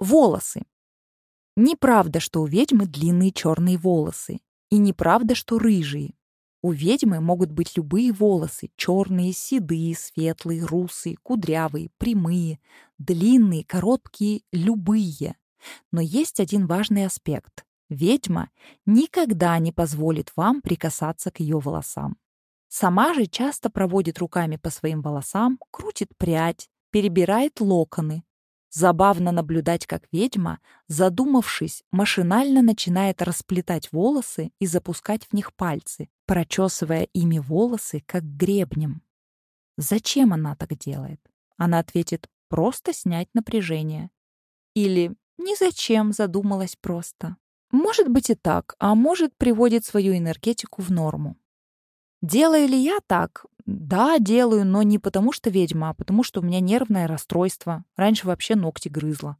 Волосы. Неправда, что у ведьмы длинные черные волосы. И неправда, что рыжие. У ведьмы могут быть любые волосы. Черные, седые, светлые, русые, кудрявые, прямые, длинные, короткие, любые. Но есть один важный аспект. Ведьма никогда не позволит вам прикасаться к ее волосам. Сама же часто проводит руками по своим волосам, крутит прядь, перебирает локоны, Забавно наблюдать, как ведьма, задумавшись, машинально начинает расплетать волосы и запускать в них пальцы, прочесывая ими волосы, как гребнем. Зачем она так делает? Она ответит «просто снять напряжение». Или «ни зачем, задумалась просто». Может быть и так, а может приводит свою энергетику в норму. Делаю ли я так? Да, делаю, но не потому что ведьма, а потому что у меня нервное расстройство. Раньше вообще ногти грызла.